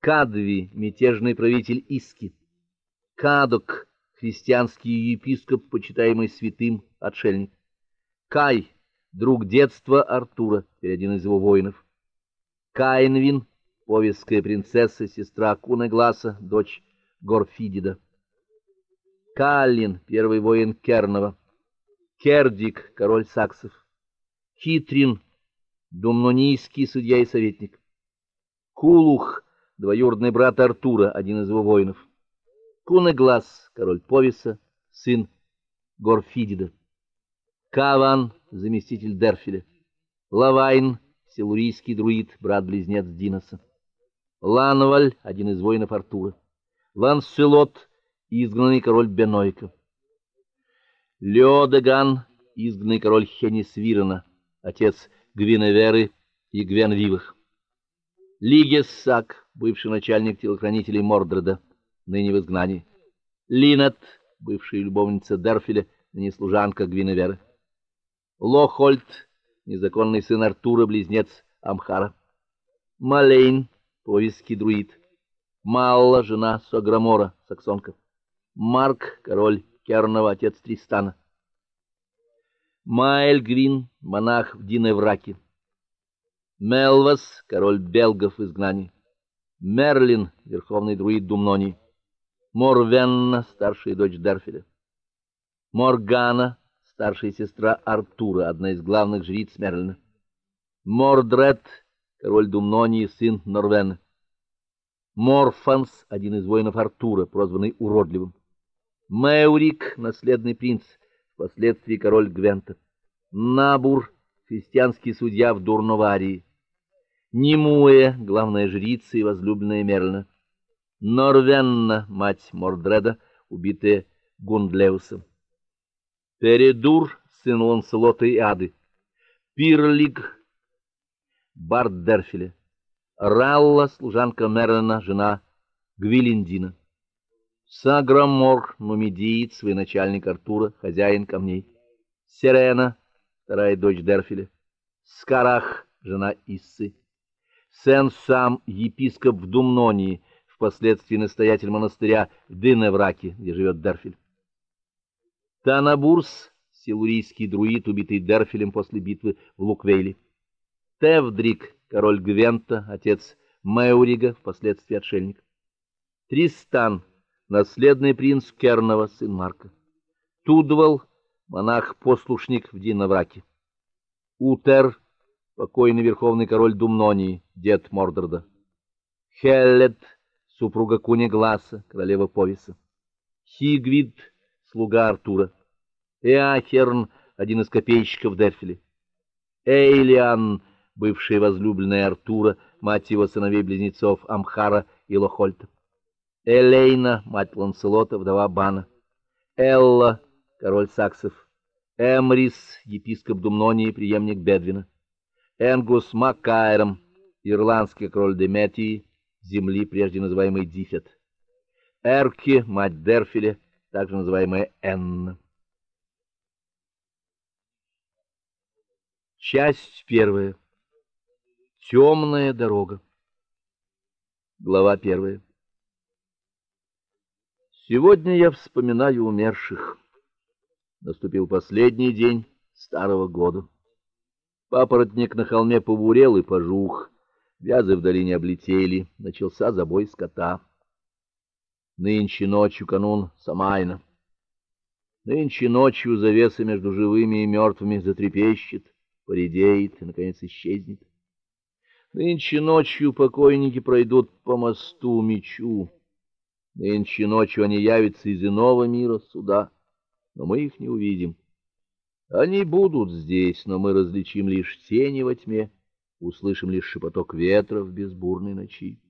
Кадви, мятежный правитель Иски. Кадок, христианский епископ, почитаемый святым, отшельник. Кай, друг детства Артура, один из его воинов. Каинвин, повестская принцесса, сестра Кунегласа, дочь Горфидида. Каллин, первый воин Кернова. Кердик, король саксов. Хитрин, думнонийский судья и советник. Кулух, двоюродный брат Артура, один из его воинов. Кунеглас, король Повиса, сын Горфидида. Каван, заместитель Дерфиля. Лавайн, силурийский друид, брат-близнец Диноса. Ланваль, один из воинов Артура. Ланселот, изгнанный король Бенойка. Леодеган, изгнанный король Хенисвирана, отец Гвиневеры и Гвенвивых. Лигессак, бывший начальник телохранителей Мордреда, ныне в изгнании. Линет, бывшая любовница Дерфиля, ныне служанка Гвиневеры. Лохольд, незаконный сын Артура, близнец Амхара. Малейн, повеский друид. Малла, жена Сограмора, саксонка. Марк, король Кернова, отец Тристана. Майльгрин, монах в Диневраке. Мелвас, король белгов в изгнании. Мерлин, верховный друид Думнонии. Морвенна, старшая дочь Дерфиля. Моргана, старшая сестра Артура, одна из главных жриц Мерлина. Мордред, король Думнонии, сын Норвена. Морфанс, один из воинов Артура, прозванный уродливым. Меурик, наследный принц, впоследствии король Гвента. Набур, христианский судья в Дурноварии. Нимуэ, главная жрица и возлюбленная Мерлина. Норвенна, мать Мордреда, убитая Гундлеусом. Передур, сын Ланселота и Ады. Пирлиг, бард Дерфиля. Ралла, служанка Мерлина, жена Гвилиндина. Саграмор, нумидиец, военачальник Артура, хозяин камней. Сирена, вторая дочь Дерфиля. Скарах, жена Иссы. Сен-Сам, епископ в Думнонии, впоследствии настоятель монастыря в Диневраке, где живет Дерфиль. Танабурс, силурийский друид, убитый Дерфилем после битвы в Луквейле. Тевдрик, король Гвента, отец Меурига, впоследствии отшельник. Тристан, наследный принц Кернова, сын Марка. Тудвал, монах-послушник в Динавраке. Утер, покойный верховный король Думнонии, дед Мордорда. Хеллет, супруга Кунегласа, королева Повиса. Хигвид, слуга Артура. Эахерн, один из копейщиков Дерфили. Эйлиан, бывшая возлюбленная Артура, мать его сыновей-близнецов Амхара и Лохольта. Элейна, мать Ланселота, вдова Бана. Элла, король саксов. Эмрис, епископ Думнонии, преемник Бедвина. Энгус Маккайром, ирландский король Деметии, земли, прежде называемой Дифет. Эрки, мать Дерфиля, также называемая Энна. Часть первая. Темная дорога. Глава первая. Сегодня я вспоминаю умерших. Наступил последний день старого года. Папоротник на холме побурел и пожух, вязы в долине облетели, начался забой скота. Нынче ночью канун Самайна. Нынче ночью завеса между живыми и мертвыми затрепещет, поредеет и, наконец, исчезнет. Нынче ночью покойники пройдут по мосту мечу. Нынче ночью они явятся из иного мира суда, но мы их не увидим. Они будут здесь, но мы различим лишь тени во тьме, услышим лишь шепоток ветра в безбурной ночи.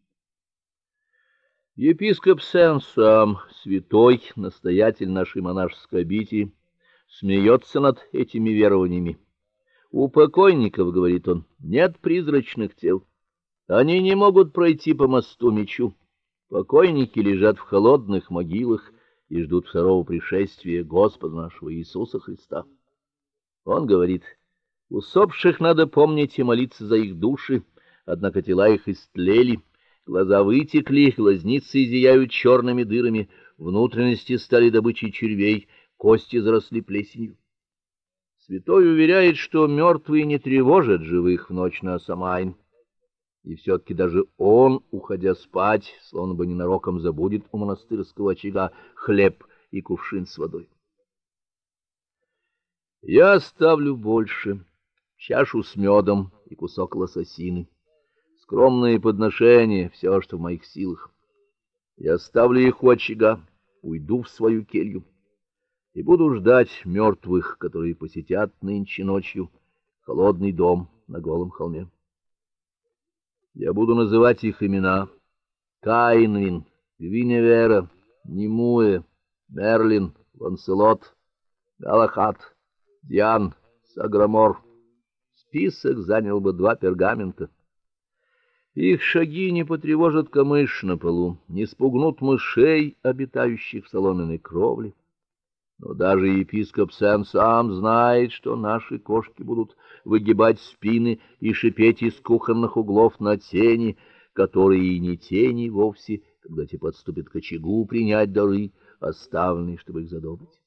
Епископ Сен-Сам, святой, настоятель нашей монашеской обители, смеется над этими верованиями. У покойников, говорит он, нет призрачных тел. Они не могут пройти по мосту мечу. Покойники лежат в холодных могилах и ждут второго пришествия Господа нашего Иисуса Христа. Он говорит: усопших надо помнить и молиться за их души, однако тела их истлели. Глаза вытекли, глазницы зияют черными дырами, внутренности стали добычей червей, кости заросли плесенью. Святой уверяет, что мертвые не тревожат живых в ночь на Самайн. И все таки даже он, уходя спать, словно бы ненароком забудет у монастырского очага хлеб и кувшин с водой. Я оставлю больше: чашу с медом и кусок лососины. Скромные подношения все, что в моих силах. Я оставлю их у очага, уйду в свою келью и буду ждать мертвых, которые посетят нынче ночью холодный дом на голом холме. Я буду называть их имена: Каинвин, Гвиневера, Нимуэ, Мерлин, Ланселот, Галахад, Диан, Саграмор. Список занял бы два пергамента. Их шаги не потревожат камыш на полу, не спугнут мышей, обитающих в соломенной кровле. Но даже епископ сам сам знает, что наши кошки будут выгибать спины и шипеть из кухонных углов на тени, которые и не тени вовсе, когда те подступят к очагу принять дары, оставленные, чтобы их задобрить.